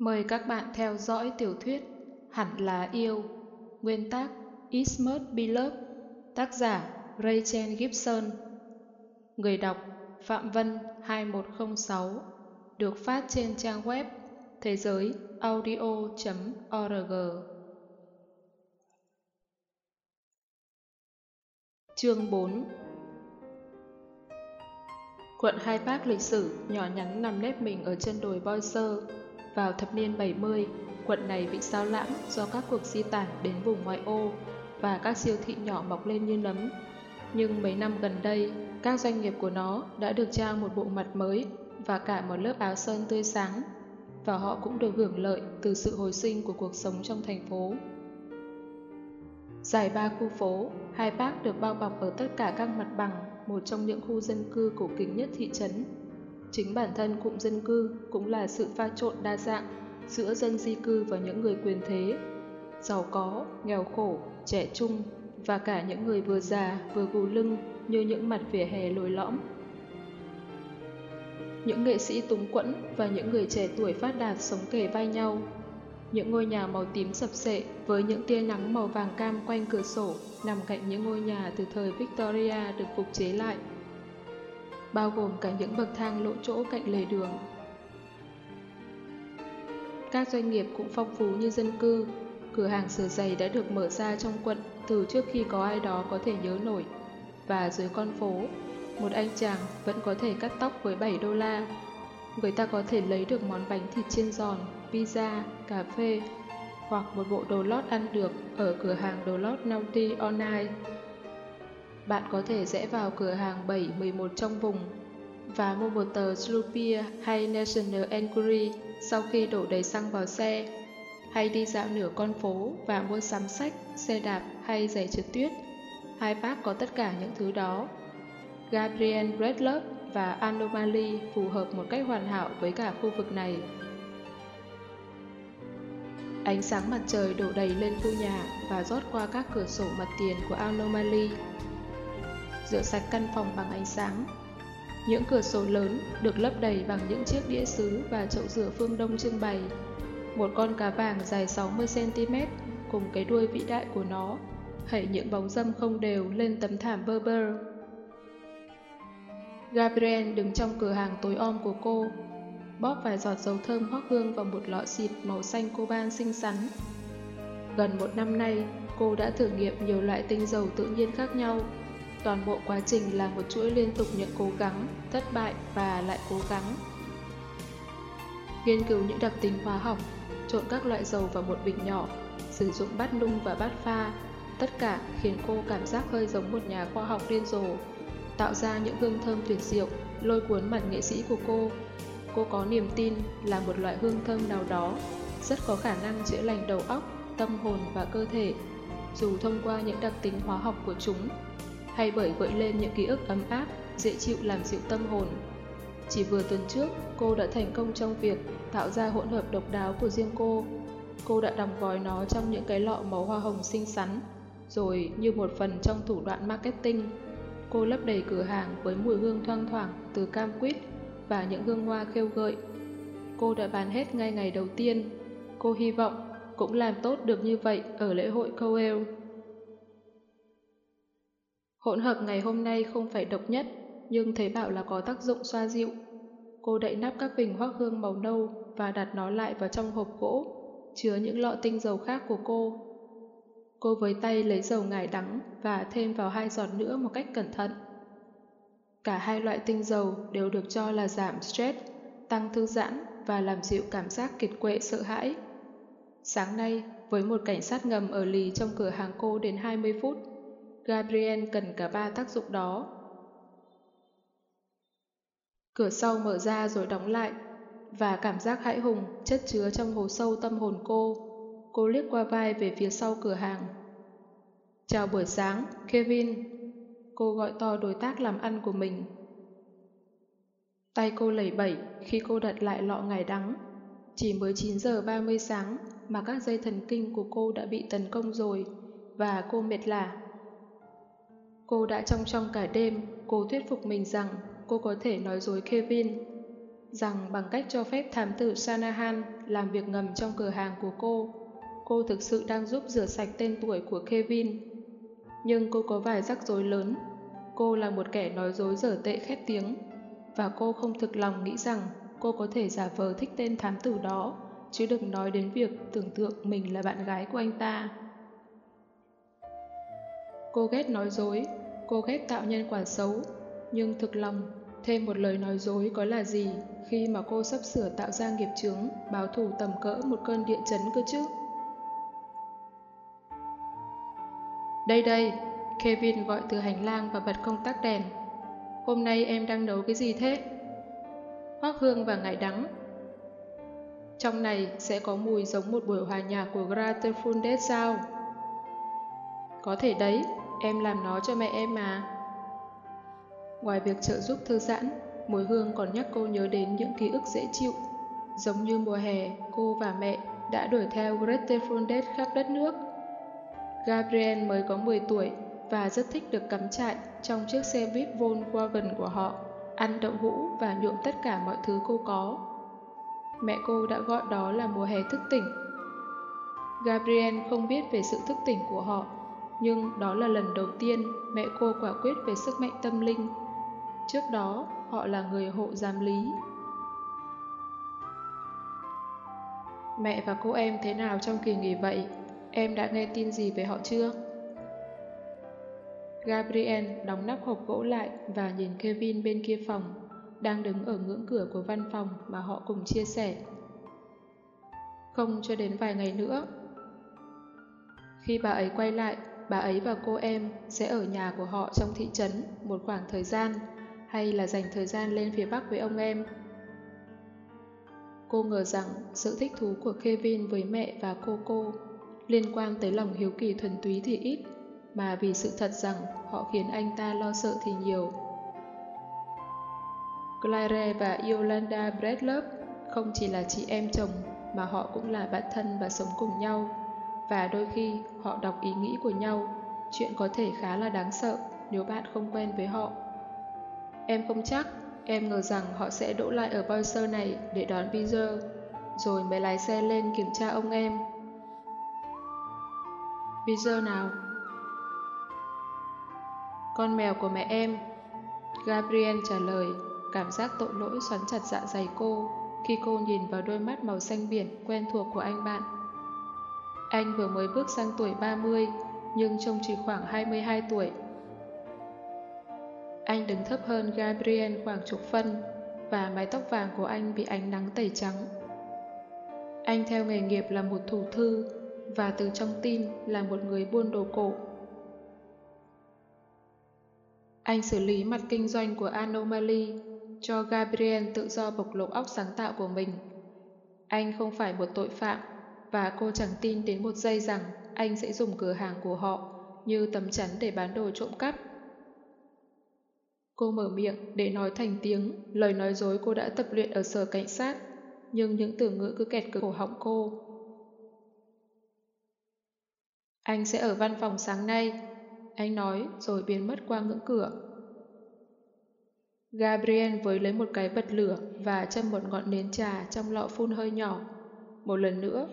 Mời các bạn theo dõi tiểu thuyết Hẳn là yêu, Nguyên tác Ismert Beloved Tác giả Rachel Gibson. Người đọc Phạm Vân 2106 Được phát trên trang web thế giới audio.org Chương 4 Quận Hai bác lịch sử nhỏ nhắn nằm nếp mình ở chân đồi Boiser vào thập niên 70, quận này bị sao lãng do các cuộc di tản đến vùng ngoại ô và các siêu thị nhỏ mọc lên như nấm. Nhưng mấy năm gần đây, các doanh nghiệp của nó đã được trao một bộ mặt mới và cả một lớp áo sơn tươi sáng, và họ cũng được hưởng lợi từ sự hồi sinh của cuộc sống trong thành phố. Dài ba khu phố, hai bác được bao bọc ở tất cả các mặt bằng, một trong những khu dân cư cổ kính nhất thị trấn Chính bản thân cụm dân cư cũng là sự pha trộn đa dạng giữa dân di cư và những người quyền thế, giàu có, nghèo khổ, trẻ trung và cả những người vừa già vừa gù lưng như những mặt vỉa hè lồi lõm. Những nghệ sĩ túng quẫn và những người trẻ tuổi phát đạt sống kề vai nhau. Những ngôi nhà màu tím sập sệ với những tia nắng màu vàng cam quanh cửa sổ nằm cạnh những ngôi nhà từ thời Victoria được phục chế lại bao gồm cả những bậc thang lỗ chỗ cạnh lề đường. Các doanh nghiệp cũng phong phú như dân cư, cửa hàng sửa giày đã được mở ra trong quận từ trước khi có ai đó có thể nhớ nổi. Và dưới con phố, một anh chàng vẫn có thể cắt tóc với 7 đô la. Người ta có thể lấy được món bánh thịt chiên giòn, pizza, cà phê hoặc một bộ đồ lót ăn được ở cửa hàng đồ lót Naughty Online bạn có thể rẽ vào cửa hàng 7-11 trong vùng và mua một tờ Slupia hay National Enquiry sau khi đổ đầy xăng vào xe, hay đi dạo nửa con phố và mua sắm sách, xe đạp hay giày trượt tuyết. Hai bác có tất cả những thứ đó. Gabriel Redlove và Anomaly phù hợp một cách hoàn hảo với cả khu vực này. Ánh sáng mặt trời đổ đầy lên khu nhà và rót qua các cửa sổ mặt tiền của Anomaly rửa sạch căn phòng bằng ánh sáng. Những cửa sổ lớn được lấp đầy bằng những chiếc đĩa sứ và chậu rửa phương đông trưng bày. Một con cá vàng dài 60cm cùng cái đuôi vĩ đại của nó, hãy những bóng dâm không đều lên tấm thảm bơ bơ. Gabriel đứng trong cửa hàng tối om của cô, bóp vài giọt dầu thơm hoác hương vào một lọ xịt màu xanh coban xinh xắn. Gần một năm nay, cô đã thử nghiệm nhiều loại tinh dầu tự nhiên khác nhau Toàn bộ quá trình là một chuỗi liên tục những cố gắng, thất bại và lại cố gắng. Nghiên cứu những đặc tính hóa học, trộn các loại dầu vào một bình nhỏ, sử dụng bát nung và bát pha, tất cả khiến cô cảm giác hơi giống một nhà khoa học điên rồ, tạo ra những hương thơm tuyệt diệu, lôi cuốn mặt nghệ sĩ của cô. Cô có niềm tin là một loại hương thơm nào đó rất có khả năng chữa lành đầu óc, tâm hồn và cơ thể, dù thông qua những đặc tính hóa học của chúng hay bởi gợi lên những ký ức ấm áp, dễ chịu làm dịu tâm hồn. Chỉ vừa tuần trước, cô đã thành công trong việc tạo ra hỗn hợp độc đáo của riêng cô. Cô đã đóng gói nó trong những cái lọ màu hoa hồng xinh xắn, rồi như một phần trong thủ đoạn marketing, cô lấp đầy cửa hàng với mùi hương thoang thoảng từ cam quýt và những hương hoa khêu gợi. Cô đã bán hết ngay ngày đầu tiên. Cô hy vọng cũng làm tốt được như vậy ở lễ hội Coel. Hỗn hợp ngày hôm nay không phải độc nhất, nhưng thấy bảo là có tác dụng xoa dịu. Cô đậy nắp các bình hoác hương màu nâu và đặt nó lại vào trong hộp gỗ, chứa những lọ tinh dầu khác của cô. Cô với tay lấy dầu ngải đắng và thêm vào hai giọt nữa một cách cẩn thận. Cả hai loại tinh dầu đều được cho là giảm stress, tăng thư giãn và làm dịu cảm giác kiệt quệ sợ hãi. Sáng nay, với một cảnh sát ngầm ở lì trong cửa hàng cô đến 20 phút, Gabriel cần cả ba tác dụng đó. Cửa sau mở ra rồi đóng lại, và cảm giác hãi hùng chất chứa trong hồ sâu tâm hồn cô. Cô liếc qua vai về phía sau cửa hàng. Chào buổi sáng, Kevin. Cô gọi to đối tác làm ăn của mình. Tay cô lẩy bẩy khi cô đặt lại lọ ngải đắng. Chỉ mới 9 giờ 30 sáng mà các dây thần kinh của cô đã bị tấn công rồi và cô mệt lả. Cô đã trong trong cả đêm, cô thuyết phục mình rằng cô có thể nói dối Kevin. rằng bằng cách cho phép thám tử Shanahan làm việc ngầm trong cửa hàng của cô, cô thực sự đang giúp rửa sạch tên tuổi của Kevin. Nhưng cô có vài rắc rối lớn. Cô là một kẻ nói dối dở tệ khét tiếng, và cô không thực lòng nghĩ rằng cô có thể giả vờ thích tên thám tử đó, chứ đừng nói đến việc tưởng tượng mình là bạn gái của anh ta. Cô ghét nói dối, cô ghét tạo nhân quả xấu, nhưng thực lòng, thêm một lời nói dối có là gì khi mà cô sắp sửa tạo ra nghiệp chướng, báo thù tầm cỡ một cơn địa chấn cơ chứ? Đây đây, Kevin gọi từ hành lang và bật công tắc đèn. Hôm nay em đang nấu cái gì thế? Hoác hương và ngải đắng. Trong này sẽ có mùi giống một buổi hòa nhạc của Graterfundet sao? Có thể đấy, em làm nó cho mẹ em mà. Ngoài việc trợ giúp thư giãn, mùi hương còn nhắc cô nhớ đến những ký ức dễ chịu. Giống như mùa hè, cô và mẹ đã đuổi theo Graterfundet khắp đất nước. Gabriel mới có 10 tuổi và rất thích được cắm trại trong chiếc xe buýt Volkswagen của họ, ăn đậu hũ và nhuộm tất cả mọi thứ cô có. Mẹ cô đã gọi đó là mùa hè thức tỉnh. Gabriel không biết về sự thức tỉnh của họ, nhưng đó là lần đầu tiên mẹ cô quả quyết về sức mạnh tâm linh. Trước đó, họ là người hộ giám lý. Mẹ và cô em thế nào trong kỳ nghỉ vậy? Em đã nghe tin gì về họ chưa? Gabriel đóng nắp hộp gỗ lại và nhìn Kevin bên kia phòng, đang đứng ở ngưỡng cửa của văn phòng mà họ cùng chia sẻ. Không cho đến vài ngày nữa. Khi bà ấy quay lại, bà ấy và cô em sẽ ở nhà của họ trong thị trấn một khoảng thời gian, hay là dành thời gian lên phía Bắc với ông em. Cô ngờ rằng sự thích thú của Kevin với mẹ và cô cô liên quan tới lòng hiếu kỳ thuần túy thì ít, mà vì sự thật rằng họ khiến anh ta lo sợ thì nhiều. Claire và Yolanda Bradlove không chỉ là chị em chồng mà họ cũng là bạn thân và sống cùng nhau. Và đôi khi họ đọc ý nghĩ của nhau, chuyện có thể khá là đáng sợ nếu bạn không quen với họ. Em không chắc, em ngờ rằng họ sẽ đỗ lại ở Boise này để đón Peter, rồi mới lái xe lên kiểm tra ông em. Peter nào? Con mèo của mẹ em. Gabriel trả lời, cảm giác tội lỗi xoắn chặt dạ dày cô khi cô nhìn vào đôi mắt màu xanh biển quen thuộc của anh bạn. Anh vừa mới bước sang tuổi 30, nhưng trông chỉ khoảng 22 tuổi. Anh đứng thấp hơn Gabriel khoảng chục phân, và mái tóc vàng của anh bị ánh nắng tẩy trắng. Anh theo nghề nghiệp là một thủ thư, và từ trong tim là một người buôn đồ cổ. Anh xử lý mặt kinh doanh của Anomaly, cho Gabriel tự do bộc lộ óc sáng tạo của mình. Anh không phải một tội phạm, và cô chẳng tin đến một giây rằng anh sẽ dùng cửa hàng của họ như tấm chắn để bán đồ trộm cắp. Cô mở miệng để nói thành tiếng lời nói dối cô đã tập luyện ở sở cảnh sát, nhưng những từ ngữ cứ kẹt cửa cổ họng cô. Anh sẽ ở văn phòng sáng nay, anh nói rồi biến mất qua ngưỡng cửa. Gabriel với lấy một cái bật lửa và châm một ngọn nến trà trong lọ phun hơi nhỏ. Một lần nữa,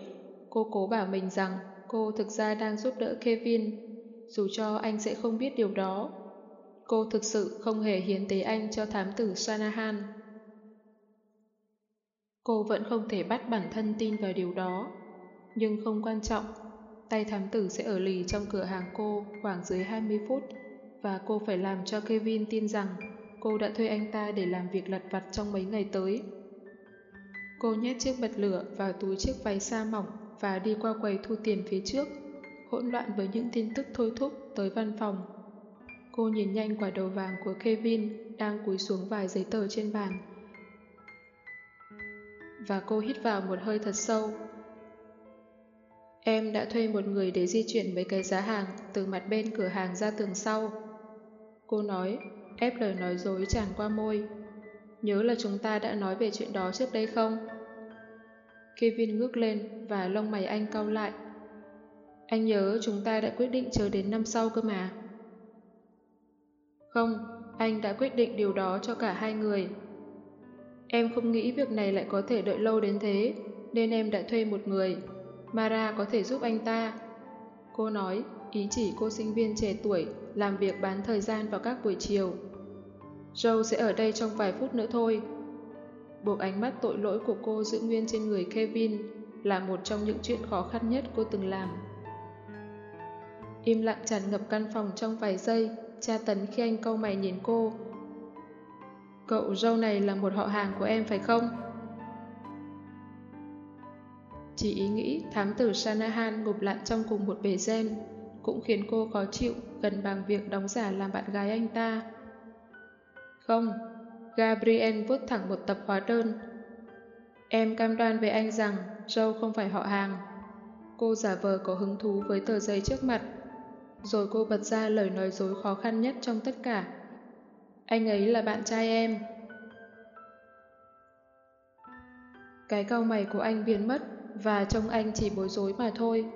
cô cố bảo mình rằng cô thực ra đang giúp đỡ Kevin, dù cho anh sẽ không biết điều đó. Cô thực sự không hề hiến tế anh cho thám tử Shanahan. Cô vẫn không thể bắt bản thân tin vào điều đó, nhưng không quan trọng tay thám tử sẽ ở lì trong cửa hàng cô khoảng dưới 20 phút và cô phải làm cho Kevin tin rằng cô đã thuê anh ta để làm việc lặt vặt trong mấy ngày tới. Cô nhét chiếc bật lửa vào túi chiếc váy sa mỏng và đi qua quầy thu tiền phía trước, hỗn loạn với những tin tức thôi thúc tới văn phòng. Cô nhìn nhanh quả đầu vàng của Kevin đang cúi xuống vài giấy tờ trên bàn. Và cô hít vào một hơi thật sâu Em đã thuê một người để di chuyển mấy cái giá hàng từ mặt bên cửa hàng ra tường sau. Cô nói, ép lời nói dối tràn qua môi. Nhớ là chúng ta đã nói về chuyện đó trước đây không? Kevin ngước lên và lông mày anh cau lại. Anh nhớ chúng ta đã quyết định chờ đến năm sau cơ mà. Không, anh đã quyết định điều đó cho cả hai người. Em không nghĩ việc này lại có thể đợi lâu đến thế, nên em đã thuê một người. Mara có thể giúp anh ta. Cô nói, ý chỉ cô sinh viên trẻ tuổi làm việc bán thời gian vào các buổi chiều. Joe sẽ ở đây trong vài phút nữa thôi. Buộc ánh mắt tội lỗi của cô giữ nguyên trên người Kevin là một trong những chuyện khó khăn nhất cô từng làm. Im lặng tràn ngập căn phòng trong vài giây, Cha tấn khi anh câu mày nhìn cô. Cậu dâu này là một họ hàng của em phải không? Chỉ ý nghĩ thám tử Shanahan ngụp lặn trong cùng một bể gen cũng khiến cô khó chịu gần bằng việc đóng giả làm bạn gái anh ta. Không, Gabriel vuốt thẳng một tập hóa đơn. Em cam đoan với anh rằng Joe không phải họ hàng. Cô giả vờ có hứng thú với tờ giấy trước mặt. Rồi cô bật ra lời nói dối khó khăn nhất trong tất cả. Anh ấy là bạn trai em. Cái cau mày của anh biến mất và trông anh chỉ bối rối mà thôi.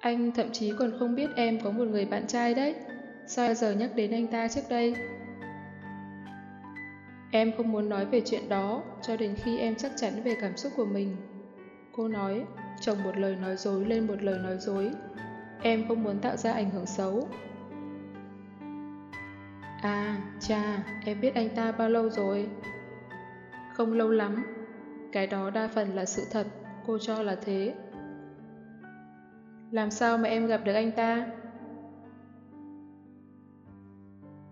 Anh thậm chí còn không biết em có một người bạn trai đấy. Sao giờ nhắc đến anh ta trước đây? Em không muốn nói về chuyện đó cho đến khi em chắc chắn về cảm xúc của mình. Cô nói, chồng một lời nói dối lên một lời nói dối. Em không muốn tạo ra ảnh hưởng xấu. À, cha, em biết anh ta bao lâu rồi? Không lâu lắm. Cái đó đa phần là sự thật, cô cho là thế. Làm sao mà em gặp được anh ta?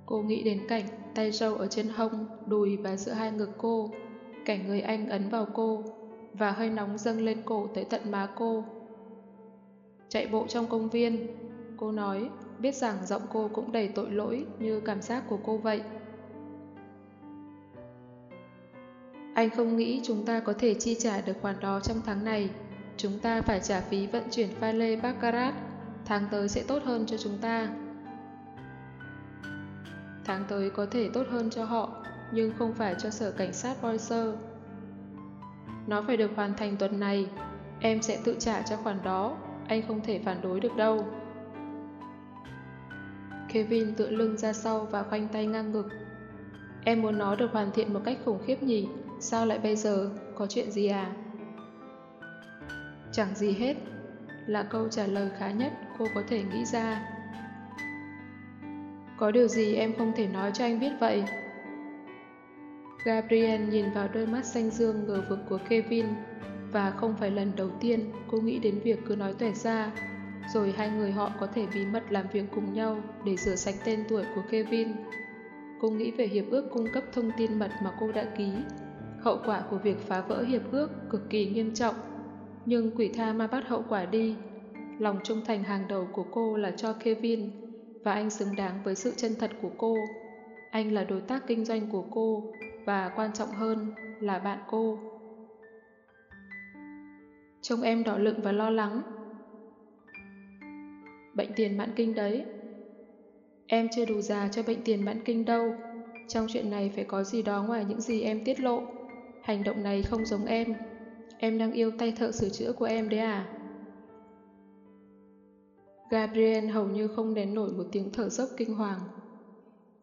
Cô nghĩ đến cảnh tay râu ở trên hông, đùi và giữa hai ngực cô, cảnh người anh ấn vào cô, và hơi nóng dâng lên cổ tới tận má cô. Chạy bộ trong công viên, cô nói, biết rằng giọng cô cũng đầy tội lỗi như cảm giác của cô vậy. Anh không nghĩ chúng ta có thể chi trả được khoản đó trong tháng này. Chúng ta phải trả phí vận chuyển pha lê Baccarat. Tháng tới sẽ tốt hơn cho chúng ta. Tháng tới có thể tốt hơn cho họ, nhưng không phải cho sở cảnh sát Boiser. Nó phải được hoàn thành tuần này. Em sẽ tự trả cho khoản đó. Anh không thể phản đối được đâu. Kevin tựa lưng ra sau và khoanh tay ngang ngực. Em muốn nó được hoàn thiện một cách khủng khiếp nhỉ? Sao lại bây giờ? Có chuyện gì à? Chẳng gì hết, là câu trả lời khá nhất cô có thể nghĩ ra. Có điều gì em không thể nói cho anh biết vậy? Gabriel nhìn vào đôi mắt xanh dương ngờ vực của Kevin và không phải lần đầu tiên cô nghĩ đến việc cứ nói tuẻ ra rồi hai người họ có thể bí mật làm việc cùng nhau để rửa sạch tên tuổi của Kevin. Cô nghĩ về hiệp ước cung cấp thông tin mật mà cô đã ký. Hậu quả của việc phá vỡ hiệp ước cực kỳ nghiêm trọng, nhưng quỷ tha ma bắt hậu quả đi. Lòng trung thành hàng đầu của cô là cho Kevin, và anh xứng đáng với sự chân thật của cô. Anh là đối tác kinh doanh của cô, và quan trọng hơn là bạn cô. Trông em đỏ lựng và lo lắng. Bệnh tiền mãn kinh đấy. Em chưa đủ già cho bệnh tiền mãn kinh đâu. Trong chuyện này phải có gì đó ngoài những gì em tiết lộ. Hành động này không giống em. Em đang yêu tay thợ sửa chữa của em đấy à? Gabriel hầu như không nén nổi một tiếng thở dốc kinh hoàng.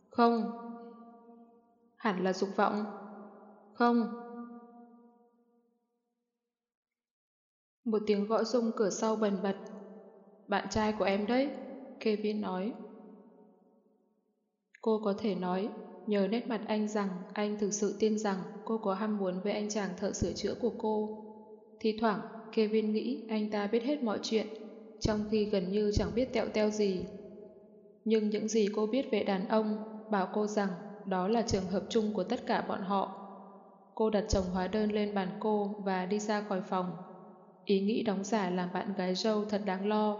Không. Hẳn là dục vọng. Không. Một tiếng gõ rung cửa sau bần bật. Bạn trai của em đấy, Kevin nói. Cô có thể nói, nhờ nét mặt anh rằng anh thực sự tin rằng cô có ham muốn với anh chàng thợ sửa chữa của cô. Thì thoảng, Kevin nghĩ anh ta biết hết mọi chuyện, trong khi gần như chẳng biết tẹo teo gì. Nhưng những gì cô biết về đàn ông bảo cô rằng đó là trường hợp chung của tất cả bọn họ. Cô đặt chồng hóa đơn lên bàn cô và đi ra khỏi phòng. Ý nghĩ đóng giả làm bạn gái dâu thật đáng lo.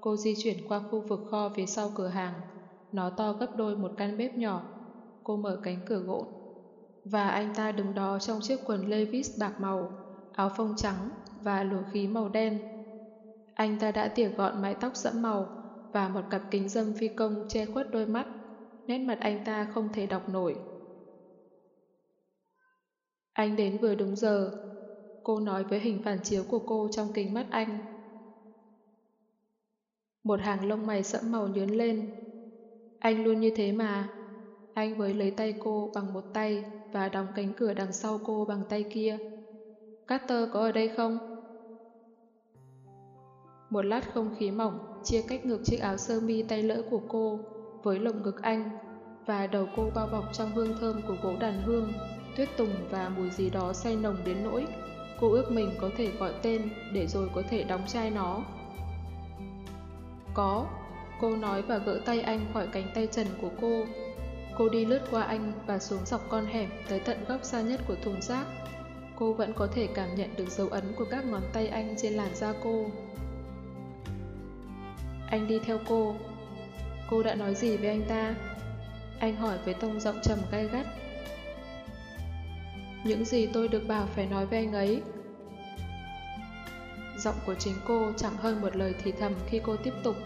Cô di chuyển qua khu vực kho phía sau cửa hàng. Nó to gấp đôi một căn bếp nhỏ. Cô mở cánh cửa gỗ. Và anh ta đứng đó trong chiếc quần Levi's bạc màu, áo phông trắng và lùa khí màu đen. Anh ta đã tỉa gọn mái tóc sẫm màu và một cặp kính dâm phi công che khuất đôi mắt. Nét mặt anh ta không thể đọc nổi. Anh đến vừa đúng giờ. Cô nói với hình phản chiếu của cô trong kính mắt anh. Một hàng lông mày sẫm màu nhướn lên. Anh luôn như thế mà. Anh với lấy tay cô bằng một tay và đóng cánh cửa đằng sau cô bằng tay kia. Carter có ở đây không? Một lát không khí mỏng chia cách ngược chiếc áo sơ mi tay lỡ của cô với lồng ngực anh và đầu cô bao bọc trong hương thơm của gỗ đàn hương, tuyết tùng và mùi gì đó say nồng đến nỗi cô ước mình có thể gọi tên để rồi có thể đóng chai nó. Có, cô nói và gỡ tay anh khỏi cánh tay trần của cô. Cô đi lướt qua anh và xuống dọc con hẻm tới tận góc xa nhất của thùng rác. Cô vẫn có thể cảm nhận được dấu ấn của các ngón tay anh trên làn da cô. Anh đi theo cô. Cô đã nói gì với anh ta? Anh hỏi với tông giọng trầm gay gắt. Những gì tôi được bảo phải nói với anh ấy. Giọng của chính cô chẳng hơn một lời thì thầm khi cô tiếp tục.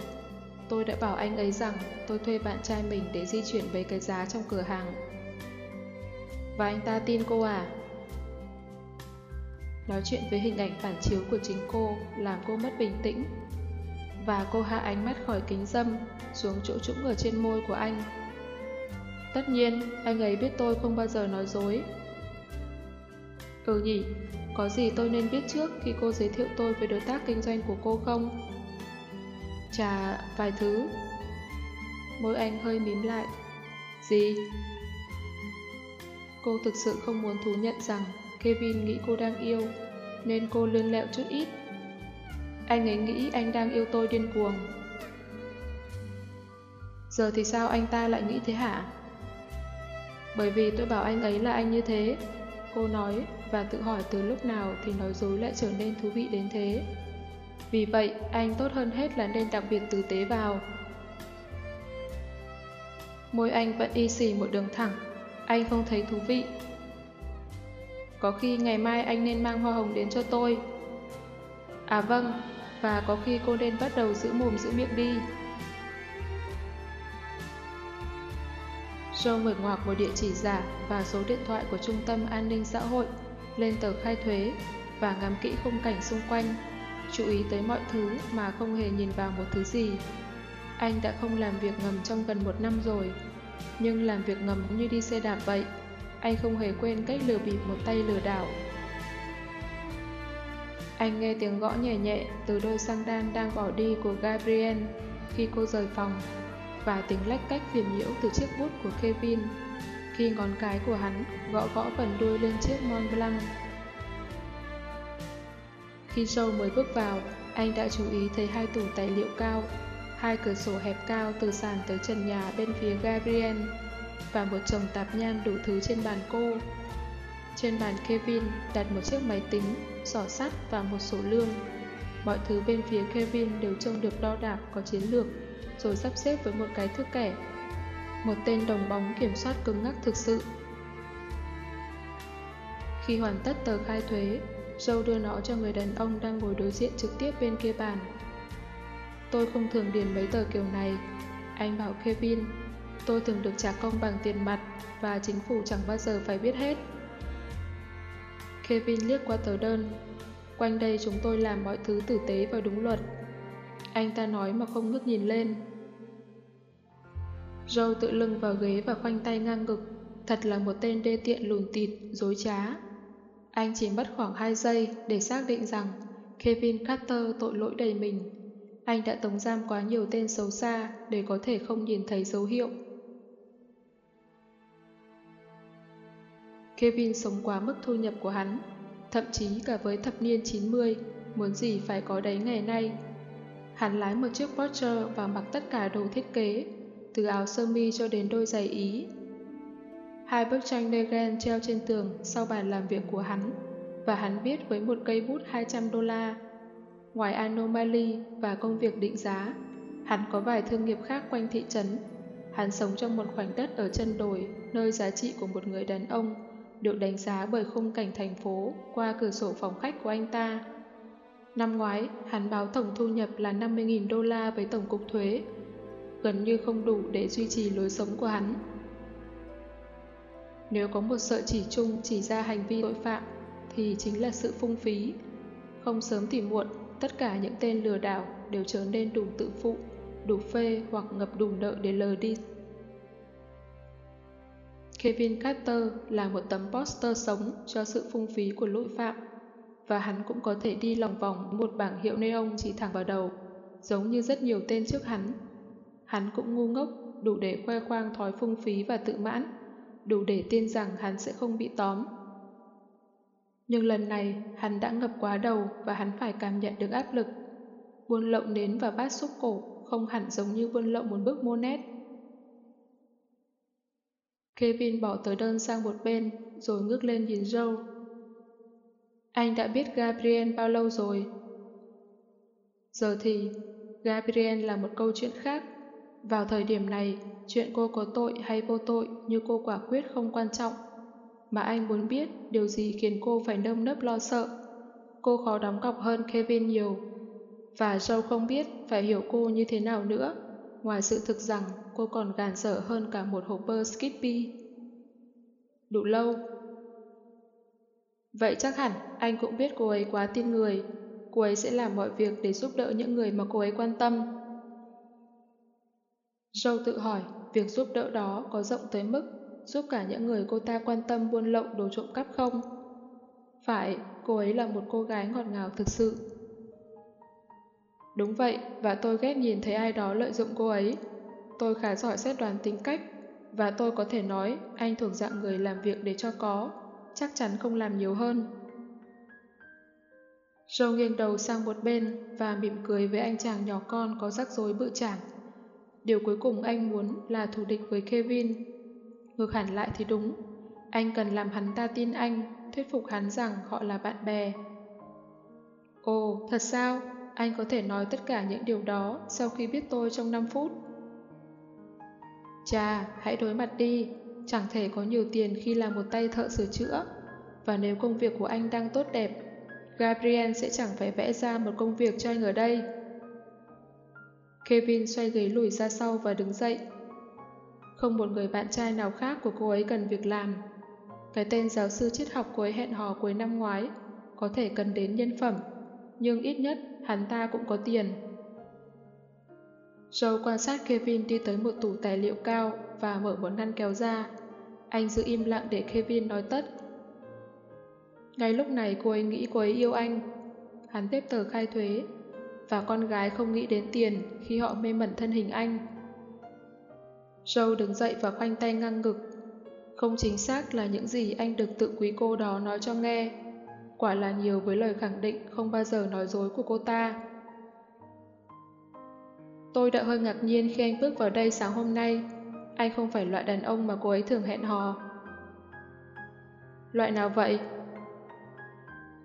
Tôi đã bảo anh ấy rằng tôi thuê bạn trai mình để di chuyển với cái giá trong cửa hàng. Và anh ta tin cô à? Nói chuyện với hình ảnh phản chiếu của chính cô làm cô mất bình tĩnh. Và cô hạ ánh mắt khỏi kính dâm xuống chỗ trũng ở trên môi của anh. Tất nhiên, anh ấy biết tôi không bao giờ nói dối. Ừ nhỉ, có gì tôi nên biết trước khi cô giới thiệu tôi với đối tác kinh doanh của cô không? Chà, vài thứ. Môi anh hơi mím lại. Gì? Cô thực sự không muốn thú nhận rằng Kevin nghĩ cô đang yêu, nên cô lươn lẹo chút ít. Anh ấy nghĩ anh đang yêu tôi điên cuồng. Giờ thì sao anh ta lại nghĩ thế hả? Bởi vì tôi bảo anh ấy là anh như thế. Cô nói và tự hỏi từ lúc nào thì nói dối lại trở nên thú vị đến thế. Vì vậy, anh tốt hơn hết là nên đặc biệt tử tế vào. Môi anh vẫn y xì một đường thẳng. Anh không thấy thú vị. Có khi ngày mai anh nên mang hoa hồng đến cho tôi. À vâng, và có khi cô nên bắt đầu giữ mồm giữ miệng đi. Joe mở ngoặc một địa chỉ giả và số điện thoại của Trung tâm An ninh Xã hội lên tờ khai thuế và ngắm kỹ khung cảnh xung quanh, chú ý tới mọi thứ mà không hề nhìn vào một thứ gì. Anh đã không làm việc ngầm trong gần một năm rồi, nhưng làm việc ngầm như đi xe đạp vậy. Anh không hề quên cách lừa bịp một tay lừa đảo. Anh nghe tiếng gõ nhẹ nhẹ từ đôi sang đan đang bỏ đi của Gabriel khi cô rời phòng và tiếng lách cách phiền nhiễu từ chiếc bút của Kevin khi ngón cái của hắn gõ gõ phần đuôi lên chiếc Mont Blanc. Khi Joe mới bước vào, anh đã chú ý thấy hai tủ tài liệu cao, hai cửa sổ hẹp cao từ sàn tới trần nhà bên phía Gabriel và một chồng tạp nhan đủ thứ trên bàn cô. Trên bàn Kevin đặt một chiếc máy tính, sỏ sắt và một sổ lương. Mọi thứ bên phía Kevin đều trông được đo đạc có chiến lược rồi sắp xếp với một cái thước kẻ. Một tên đồng bóng kiểm soát cứng ngắc thực sự. Khi hoàn tất tờ khai thuế, Joe đưa nó cho người đàn ông đang ngồi đối diện trực tiếp bên kia bàn. Tôi không thường điền mấy tờ kiểu này. Anh bảo Kevin, tôi thường được trả công bằng tiền mặt và chính phủ chẳng bao giờ phải biết hết. Kevin liếc qua tờ đơn. Quanh đây chúng tôi làm mọi thứ tử tế và đúng luật. Anh ta nói mà không ngước nhìn lên. Joe tự lưng vào ghế và khoanh tay ngang ngực. Thật là một tên đê tiện lùn tịt, dối trá. Anh chỉ mất khoảng 2 giây để xác định rằng Kevin Carter tội lỗi đầy mình. Anh đã tống giam quá nhiều tên xấu xa để có thể không nhìn thấy dấu hiệu. Kevin sống quá mức thu nhập của hắn, thậm chí cả với thập niên 90, muốn gì phải có đấy ngày nay. Hắn lái một chiếc Porsche và mặc tất cả đồ thiết kế, từ áo sơ mi cho đến đôi giày Ý. Hai bức tranh Negan treo trên tường sau bàn làm việc của hắn, và hắn viết với một cây bút 200 đô la. Ngoài Anomaly và công việc định giá, hắn có vài thương nghiệp khác quanh thị trấn. Hắn sống trong một khoảnh đất ở chân đồi, nơi giá trị của một người đàn ông được đánh giá bởi khung cảnh thành phố qua cửa sổ phòng khách của anh ta. Năm ngoái, hắn báo tổng thu nhập là 50.000 đô la với tổng cục thuế, gần như không đủ để duy trì lối sống của hắn. Nếu có một sợi chỉ chung chỉ ra hành vi tội phạm, thì chính là sự phung phí. Không sớm thì muộn, tất cả những tên lừa đảo đều trở nên đủ tự phụ, đủ phê hoặc ngập đủ nợ để lờ đi. Kevin Carter là một tấm poster sống cho sự phung phí của lỗi phạm, và hắn cũng có thể đi lòng vòng một bảng hiệu neon chỉ thẳng vào đầu, giống như rất nhiều tên trước hắn. Hắn cũng ngu ngốc, đủ để khoe khoang thói phung phí và tự mãn, đủ để tin rằng hắn sẽ không bị tóm. Nhưng lần này, hắn đã ngập quá đầu và hắn phải cảm nhận được áp lực. Buôn lậu nến và bát xúc cổ không hẳn giống như buôn lậu một bức monet. Kevin bỏ tờ đơn sang một bên, rồi ngước lên nhìn Joe. Anh đã biết Gabriel bao lâu rồi? Giờ thì, Gabriel là một câu chuyện khác. Vào thời điểm này, chuyện cô có tội hay vô tội như cô quả quyết không quan trọng. Mà anh muốn biết điều gì khiến cô phải nơm nớp lo sợ. Cô khó đóng cọc hơn Kevin nhiều. Và Joe không biết phải hiểu cô như thế nào nữa, ngoài sự thực rằng cô còn gàn dở hơn cả một hộp bơ Skippy. Đủ lâu. Vậy chắc hẳn anh cũng biết cô ấy quá tin người. Cô ấy sẽ làm mọi việc để giúp đỡ những người mà cô ấy quan tâm. Joe tự hỏi việc giúp đỡ đó có rộng tới mức giúp cả những người cô ta quan tâm buôn lậu đồ trộm cắp không? Phải, cô ấy là một cô gái ngọt ngào thực sự. Đúng vậy, và tôi ghét nhìn thấy ai đó lợi dụng cô ấy. Tôi khá giỏi xét đoán tính cách, và tôi có thể nói anh thuộc dạng người làm việc để cho có, chắc chắn không làm nhiều hơn. Joe nghiêng đầu sang một bên và mỉm cười với anh chàng nhỏ con có rắc rối bự chảng. Điều cuối cùng anh muốn là thù địch với Kevin. Ngược hẳn lại thì đúng, anh cần làm hắn ta tin anh, thuyết phục hắn rằng họ là bạn bè. Ồ, thật sao? Anh có thể nói tất cả những điều đó sau khi biết tôi trong 5 phút. Cha, hãy đối mặt đi, chẳng thể có nhiều tiền khi làm một tay thợ sửa chữa. Và nếu công việc của anh đang tốt đẹp, Gabriel sẽ chẳng phải vẽ ra một công việc cho anh ở đây. Kevin xoay ghế lùi ra sau và đứng dậy. Không một người bạn trai nào khác của cô ấy cần việc làm. Cái tên giáo sư triết học cô ấy hẹn hò cuối năm ngoái có thể cần đến nhân phẩm, nhưng ít nhất hắn ta cũng có tiền. Joe quan sát Kevin đi tới một tủ tài liệu cao và mở một ngăn kéo ra. Anh giữ im lặng để Kevin nói tất. Ngay lúc này cô ấy nghĩ cô ấy yêu anh. Hắn tiếp tờ khai thuế. Và con gái không nghĩ đến tiền khi họ mê mẩn thân hình anh. Joe đứng dậy và khoanh tay ngang ngực. Không chính xác là những gì anh được tự quý cô đó nói cho nghe. Quả là nhiều với lời khẳng định không bao giờ nói dối của cô ta. Tôi đã hơi ngạc nhiên khi anh bước vào đây sáng hôm nay. Anh không phải loại đàn ông mà cô ấy thường hẹn hò. Loại nào vậy?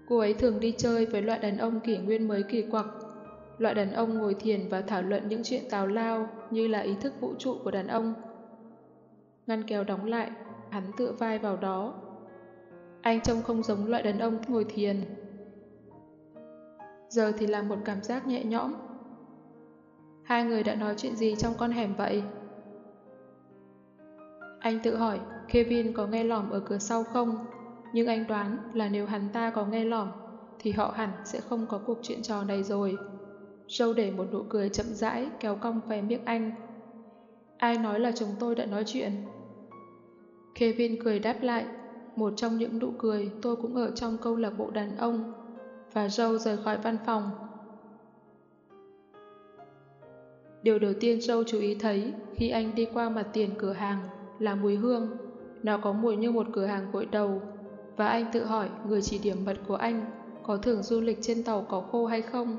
Cô ấy thường đi chơi với loại đàn ông kỷ nguyên mới kỳ quặc. Loại đàn ông ngồi thiền và thảo luận những chuyện tào lao như là ý thức vũ trụ của đàn ông. Ngăn kéo đóng lại, hắn tựa vai vào đó. Anh trông không giống loại đàn ông ngồi thiền. Giờ thì là một cảm giác nhẹ nhõm. Hai người đã nói chuyện gì trong con hẻm vậy? Anh tự hỏi, Kevin có nghe lỏm ở cửa sau không? Nhưng anh đoán là nếu hắn ta có nghe lỏm, thì họ hẳn sẽ không có cuộc chuyện trò này rồi. Joe để một nụ cười chậm rãi, kéo cong khóe miệng anh. Ai nói là chúng tôi đã nói chuyện? Kevin cười đáp lại. Một trong những nụ cười tôi cũng ở trong câu lạc bộ đàn ông. Và Joe rời khỏi văn phòng. Điều đầu tiên Châu chú ý thấy khi anh đi qua mặt tiền cửa hàng là mùi hương. Nó có mùi như một cửa hàng gội đầu. Và anh tự hỏi người chỉ điểm mật của anh có thường du lịch trên tàu có khô hay không.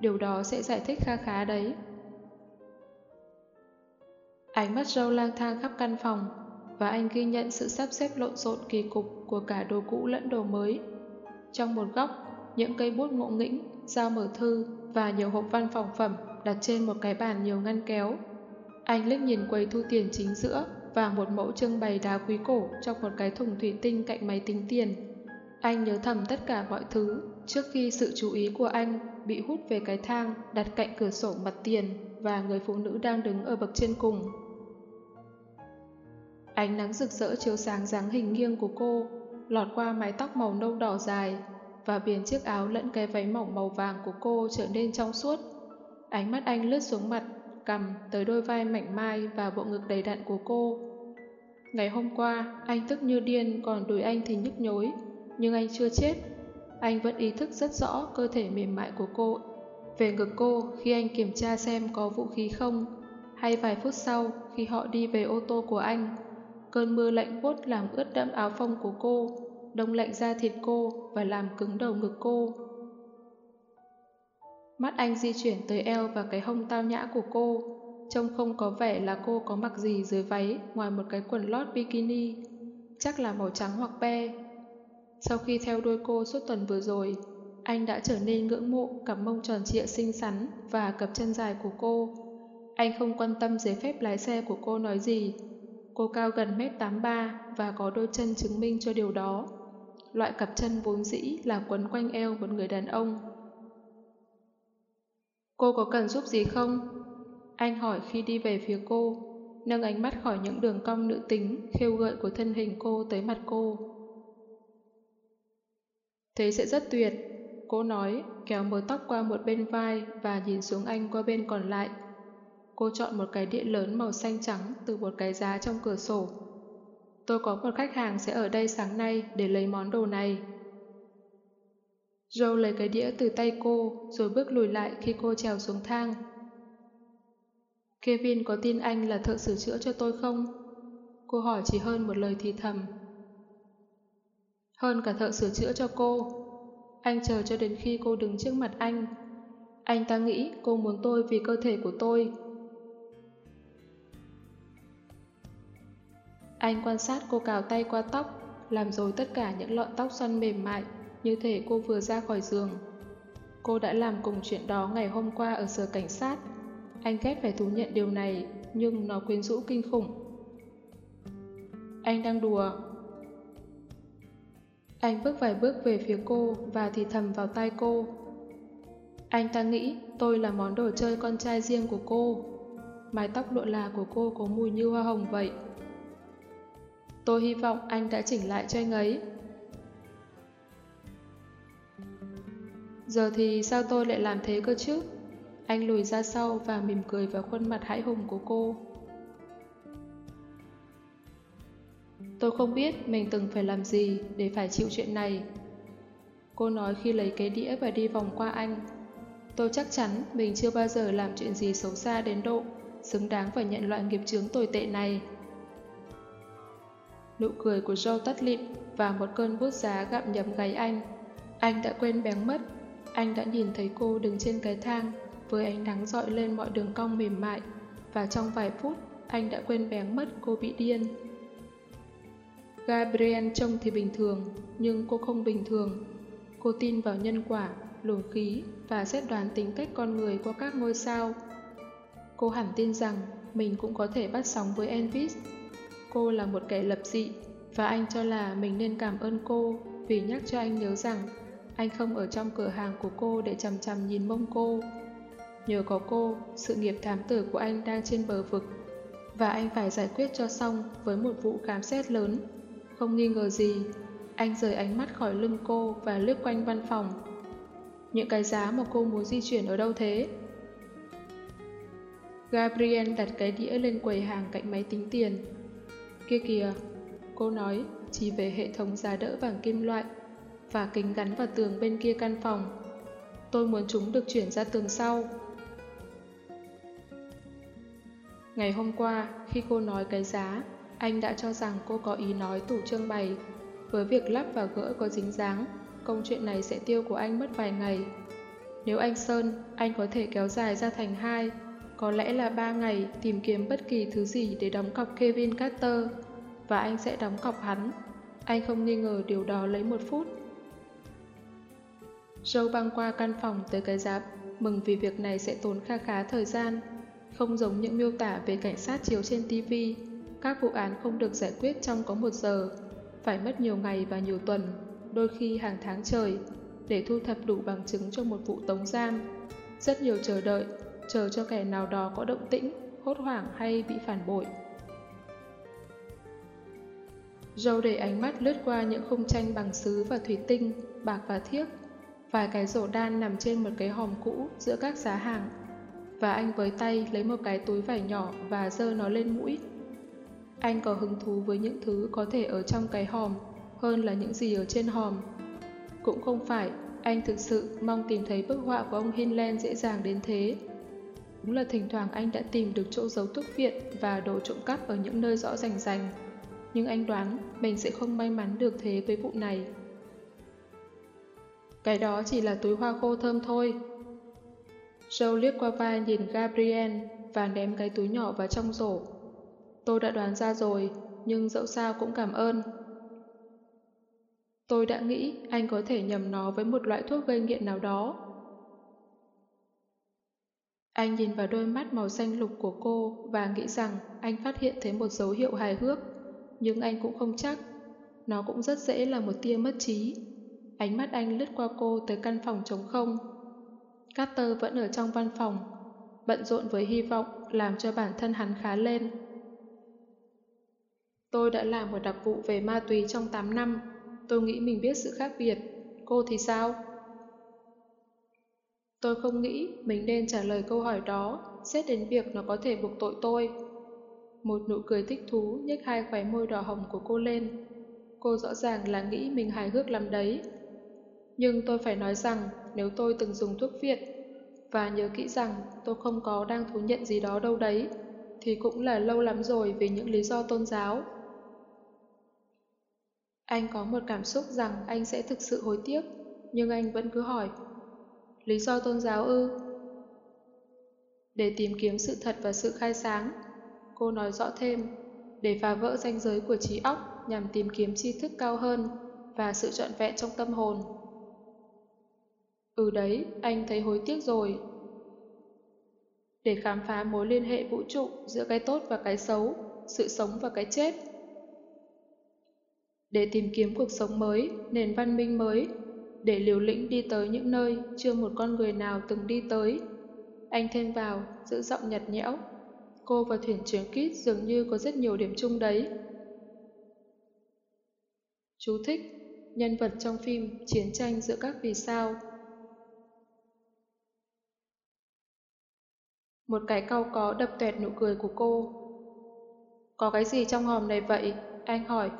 Điều đó sẽ giải thích kha khá đấy. Ánh mắt Châu lang thang khắp căn phòng và anh ghi nhận sự sắp xếp lộn xộn kỳ cục của cả đồ cũ lẫn đồ mới. Trong một góc, những cây bút ngộ nghĩnh, dao mở thư và nhiều hộp văn phòng phẩm đặt trên một cái bàn nhiều ngăn kéo. Anh liếc nhìn quầy thu tiền chính giữa và một mẫu trưng bày đá quý cổ trong một cái thùng thủy tinh cạnh máy tính tiền. Anh nhớ thầm tất cả mọi thứ trước khi sự chú ý của anh bị hút về cái thang đặt cạnh cửa sổ mặt tiền và người phụ nữ đang đứng ở bậc trên cùng. Ánh nắng rực rỡ chiếu sáng dáng hình nghiêng của cô, lọt qua mái tóc màu nâu đỏ dài và biến chiếc áo lẫn cái váy mỏng màu vàng của cô trở nên trong suốt. Ánh mắt anh lướt xuống mặt, cầm tới đôi vai mảnh mai và bộ ngực đầy đặn của cô. Ngày hôm qua, anh tức như điên, còn đùi anh thì nhức nhối. Nhưng anh chưa chết. Anh vẫn ý thức rất rõ cơ thể mềm mại của cô. Về ngực cô khi anh kiểm tra xem có vũ khí không. Hay vài phút sau khi họ đi về ô tô của anh. Cơn mưa lạnh buốt làm ướt đẫm áo phông của cô, đông lạnh da thịt cô và làm cứng đầu ngực cô. Mắt anh di chuyển tới eo và cái hông tao nhã của cô, trông không có vẻ là cô có mặc gì dưới váy ngoài một cái quần lót bikini, chắc là màu trắng hoặc be. Sau khi theo đuôi cô suốt tuần vừa rồi, anh đã trở nên ngưỡng mộ cặp mông tròn trịa xinh xắn và cặp chân dài của cô. Anh không quan tâm giấy phép lái xe của cô nói gì. Cô cao gần mét 83 và có đôi chân chứng minh cho điều đó. Loại cặp chân vốn dĩ là quấn quanh eo một người đàn ông. Cô có cần giúp gì không? Anh hỏi khi đi về phía cô, nâng ánh mắt khỏi những đường cong nữ tính, khêu gợi của thân hình cô tới mặt cô. Thế sẽ rất tuyệt, cô nói, kéo mớ tóc qua một bên vai và nhìn xuống anh qua bên còn lại. Cô chọn một cái điện lớn màu xanh trắng từ một cái giá trong cửa sổ. Tôi có một khách hàng sẽ ở đây sáng nay để lấy món đồ này. Joe lấy cái đĩa từ tay cô rồi bước lùi lại khi cô trèo xuống thang. Kevin có tin anh là thợ sửa chữa cho tôi không? Cô hỏi chỉ hơn một lời thì thầm. Hơn cả thợ sửa chữa cho cô. Anh chờ cho đến khi cô đứng trước mặt anh. Anh ta nghĩ cô muốn tôi vì cơ thể của tôi. Anh quan sát cô cào tay qua tóc, làm rồi tất cả những lọn tóc xoăn mềm mại, như thể cô vừa ra khỏi giường. Cô đã làm cùng chuyện đó ngày hôm qua ở sở cảnh sát. Anh ghét phải thú nhận điều này, nhưng nó quyến rũ kinh khủng. Anh đang đùa. Anh bước vài bước về phía cô và thì thầm vào tai cô. Anh ta nghĩ tôi là món đồ chơi con trai riêng của cô. Mái tóc lụa là của cô có mùi như hoa hồng vậy. Tôi hy vọng anh đã chỉnh lại cho anh ấy. Giờ thì sao tôi lại làm thế cơ chứ? Anh lùi ra sau và mỉm cười vào khuôn mặt hãi hùng của cô. Tôi không biết mình từng phải làm gì để phải chịu chuyện này. Cô nói khi lấy cái đĩa và đi vòng qua anh. Tôi chắc chắn mình chưa bao giờ làm chuyện gì xấu xa đến độ xứng đáng phải nhận loại nghiệp chướng tồi tệ này. Nụ cười của Joe tắt lịm và một cơn bút giá gặm nhấm gáy anh. Anh đã quên bén mất. Anh đã nhìn thấy cô đứng trên cái thang với ánh nắng dọi lên mọi đường cong mềm mại và trong vài phút anh đã quên bén mất cô bị điên. Gabriel trông thì bình thường, nhưng cô không bình thường. Cô tin vào nhân quả, luồng khí và xét đoán tính cách con người qua các ngôi sao. Cô hẳn tin rằng mình cũng có thể bắt sóng với Elvis Cô là một kẻ lập dị và anh cho là mình nên cảm ơn cô vì nhắc cho anh nhớ rằng anh không ở trong cửa hàng của cô để chầm chầm nhìn mông cô. Nhờ có cô, sự nghiệp thám tử của anh đang trên bờ vực và anh phải giải quyết cho xong với một vụ khám xét lớn. Không nghi ngờ gì, anh rời ánh mắt khỏi lưng cô và lướt quanh văn phòng. Những cái giá mà cô muốn di chuyển ở đâu thế? Gabriel đặt cái đĩa lên quầy hàng cạnh máy tính tiền Kia kìa, cô nói chỉ về hệ thống giá đỡ bằng kim loại và kính gắn vào tường bên kia căn phòng. Tôi muốn chúng được chuyển ra tường sau. Ngày hôm qua, khi cô nói cái giá, anh đã cho rằng cô có ý nói tủ trưng bày. Với việc lắp và gỡ có dính dáng, công chuyện này sẽ tiêu của anh mất vài ngày. Nếu anh Sơn, anh có thể kéo dài ra thành hai có lẽ là ba ngày tìm kiếm bất kỳ thứ gì để đóng cọc Kevin Carter và anh sẽ đóng cọc hắn. Anh không nghi ngờ điều đó lấy một phút. Joe băng qua căn phòng tới cái giáp, mừng vì việc này sẽ tốn kha khá thời gian. Không giống những miêu tả về cảnh sát chiếu trên TV, các vụ án không được giải quyết trong có một giờ, phải mất nhiều ngày và nhiều tuần, đôi khi hàng tháng trời, để thu thập đủ bằng chứng cho một vụ tống giam. Rất nhiều chờ đợi, chờ cho kẻ nào đó có động tĩnh, hốt hoảng hay bị phản bội. Joe để ánh mắt lướt qua những khung tranh bằng sứ và thủy tinh, bạc và thiếc, vài cái rổ đan nằm trên một cái hòm cũ giữa các giá hàng, và anh với tay lấy một cái túi vải nhỏ và dơ nó lên mũi. Anh có hứng thú với những thứ có thể ở trong cái hòm hơn là những gì ở trên hòm. Cũng không phải, anh thực sự mong tìm thấy bức họa của ông Hinland dễ dàng đến thế. Đúng là thỉnh thoảng anh đã tìm được chỗ giấu thuốc viện và đồ trộm cắp ở những nơi rõ rành rành. Nhưng anh đoán mình sẽ không may mắn được thế với vụ này. Cái đó chỉ là túi hoa khô thơm thôi. Joe liếc qua vai nhìn Gabriel và ném cái túi nhỏ vào trong rổ. Tôi đã đoán ra rồi, nhưng dẫu sao cũng cảm ơn. Tôi đã nghĩ anh có thể nhầm nó với một loại thuốc gây nghiện nào đó. Anh nhìn vào đôi mắt màu xanh lục của cô và nghĩ rằng anh phát hiện thấy một dấu hiệu hài hước, nhưng anh cũng không chắc. Nó cũng rất dễ là một tia mất trí. Ánh mắt anh lướt qua cô tới căn phòng trống không. Carter vẫn ở trong văn phòng, bận rộn với hy vọng làm cho bản thân hắn khá lên. Tôi đã làm một đặc vụ về ma túy trong 8 năm. Tôi nghĩ mình biết sự khác biệt. Cô thì sao? Tôi không nghĩ mình nên trả lời câu hỏi đó, xét đến việc nó có thể buộc tội tôi. Một nụ cười thích thú nhếch hai khóe môi đỏ hồng của cô lên. Cô rõ ràng là nghĩ mình hài hước lắm đấy. Nhưng tôi phải nói rằng nếu tôi từng dùng thuốc viện và nhớ kỹ rằng tôi không có đang thú nhận gì đó đâu đấy, thì cũng là lâu lắm rồi vì những lý do tôn giáo. Anh có một cảm xúc rằng anh sẽ thực sự hối tiếc, nhưng anh vẫn cứ hỏi Lý do tôn giáo ư? Để tìm kiếm sự thật và sự khai sáng, cô nói rõ thêm, để phá vỡ ranh giới của trí óc nhằm tìm kiếm tri thức cao hơn và sự trọn vẹn trong tâm hồn. Ừ đấy, anh thấy hối tiếc rồi. Để khám phá mối liên hệ vũ trụ giữa cái tốt và cái xấu, sự sống và cái chết. Để tìm kiếm cuộc sống mới, nền văn minh mới để liều lĩnh đi tới những nơi chưa một con người nào từng đi tới. Anh thêm vào, giữ giọng nhạt nhẽo. Cô và thuyền trưởng Kit dường như có rất nhiều điểm chung đấy. Chú thích, nhân vật trong phim Chiến tranh giữa các vì sao. Một cái cau có đập tuẹt nụ cười của cô. Có cái gì trong hòm này vậy? Anh hỏi.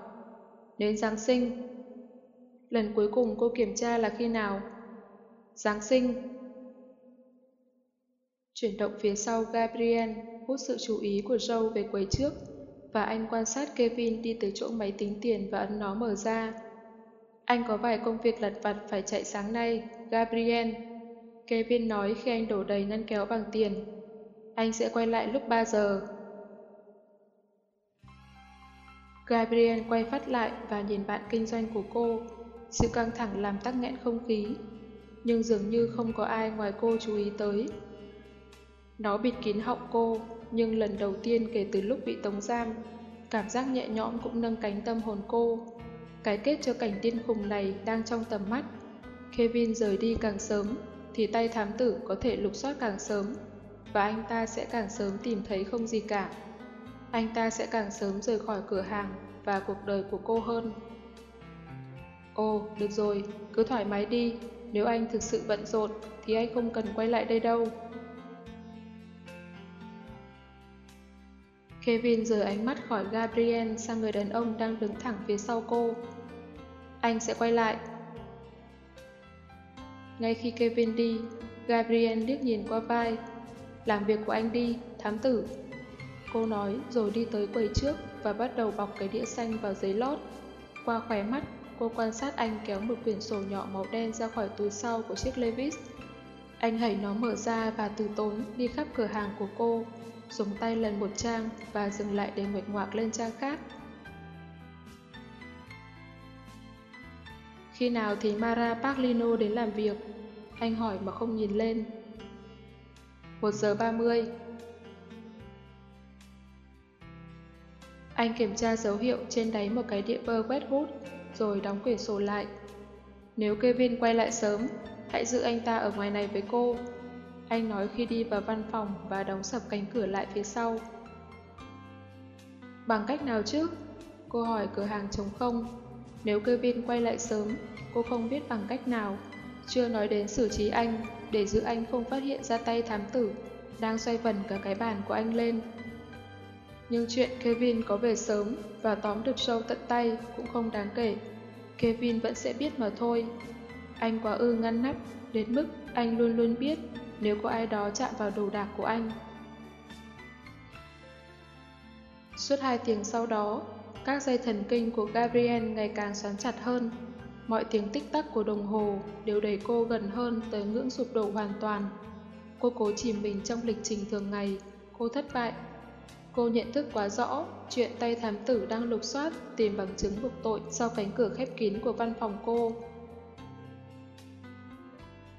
Đến Giáng sinh, Lần cuối cùng cô kiểm tra là khi nào? Giáng sinh. Chuyển động phía sau Gabriel hút sự chú ý của Joe về quầy trước và anh quan sát Kevin đi tới chỗ máy tính tiền và ấn nó mở ra. Anh có vài công việc lặt vặt phải chạy sáng nay, Gabriel. Kevin nói khi anh đổ đầy ngăn kéo bằng tiền. Anh sẽ quay lại lúc 3 giờ. Gabriel quay phát lại và nhìn bạn kinh doanh của cô. Sự căng thẳng làm tắc nghẽn không khí, nhưng dường như không có ai ngoài cô chú ý tới. Nó bịt kín họng cô, nhưng lần đầu tiên kể từ lúc bị tống giam, cảm giác nhẹ nhõm cũng nâng cánh tâm hồn cô. Cái kết cho cảnh điên khùng này đang trong tầm mắt. Kevin rời đi càng sớm, thì tay thám tử có thể lục soát càng sớm, và anh ta sẽ càng sớm tìm thấy không gì cả. Anh ta sẽ càng sớm rời khỏi cửa hàng và cuộc đời của cô hơn. Ồ, được rồi, cứ thoải mái đi. Nếu anh thực sự bận rộn, thì anh không cần quay lại đây đâu. Kevin rời ánh mắt khỏi Gabriel sang người đàn ông đang đứng thẳng phía sau cô. Anh sẽ quay lại. Ngay khi Kevin đi, Gabriel liếc nhìn qua vai. Làm việc của anh đi, thám tử. Cô nói rồi đi tới quầy trước và bắt đầu bọc cái đĩa xanh vào giấy lót. Qua khóe mắt, Cô quan sát anh kéo một quyển sổ nhỏ màu đen ra khỏi túi sau của chiếc Levi's. Anh hãy nó mở ra và từ tốn đi khắp cửa hàng của cô, dùng tay lần một trang và dừng lại để nguệch ngoạc lên trang khác. Khi nào thì Mara Paglino đến làm việc? Anh hỏi mà không nhìn lên. 1 giờ 30 Anh kiểm tra dấu hiệu trên đáy một cái địa bơ hút, rồi đóng quyển sổ lại. Nếu Kevin quay lại sớm, hãy giữ anh ta ở ngoài này với cô. Anh nói khi đi vào văn phòng và đóng sập cánh cửa lại phía sau. Bằng cách nào chứ? Cô hỏi cửa hàng trống không. Nếu Kevin quay lại sớm, cô không biết bằng cách nào. Chưa nói đến xử trí anh, để giữ anh không phát hiện ra tay thám tử, đang xoay vần cả cái bàn của anh lên. Nhưng chuyện Kevin có về sớm và tóm được Joe tận tay cũng không đáng kể. Kevin vẫn sẽ biết mà thôi. Anh quá ư ngăn nắp, đến mức anh luôn luôn biết nếu có ai đó chạm vào đồ đạc của anh. Suốt hai tiếng sau đó, các dây thần kinh của Gabriel ngày càng xoắn chặt hơn. Mọi tiếng tích tắc của đồng hồ đều đẩy cô gần hơn tới ngưỡng sụp đổ hoàn toàn. Cô cố chìm mình trong lịch trình thường ngày, cô thất bại. Cô nhận thức quá rõ chuyện tay thám tử đang lục soát tìm bằng chứng buộc tội sau cánh cửa khép kín của văn phòng cô.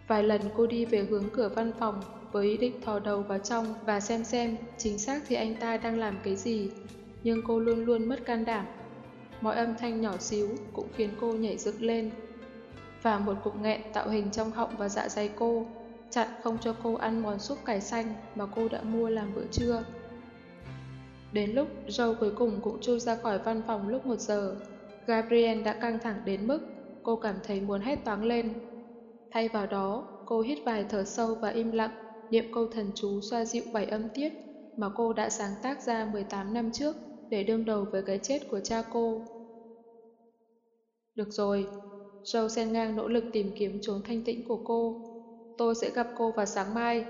Vài lần cô đi về hướng cửa văn phòng với ý định thò đầu vào trong và xem xem chính xác thì anh ta đang làm cái gì, nhưng cô luôn luôn mất can đảm. Mọi âm thanh nhỏ xíu cũng khiến cô nhảy dựng lên. Và một cục nghẹn tạo hình trong họng và dạ dày cô, chặn không cho cô ăn món súp cải xanh mà cô đã mua làm bữa trưa. Đến lúc Joe cuối cùng cũng chui ra khỏi văn phòng lúc 1 giờ, Gabriel đã căng thẳng đến mức cô cảm thấy muốn hét toáng lên. Thay vào đó, cô hít vài thở sâu và im lặng, niệm câu thần chú xoa dịu bảy âm tiết mà cô đã sáng tác ra 18 năm trước để đương đầu với cái chết của cha cô. Được rồi, Joe sen ngang nỗ lực tìm kiếm chốn thanh tĩnh của cô. Tôi sẽ gặp cô vào sáng mai.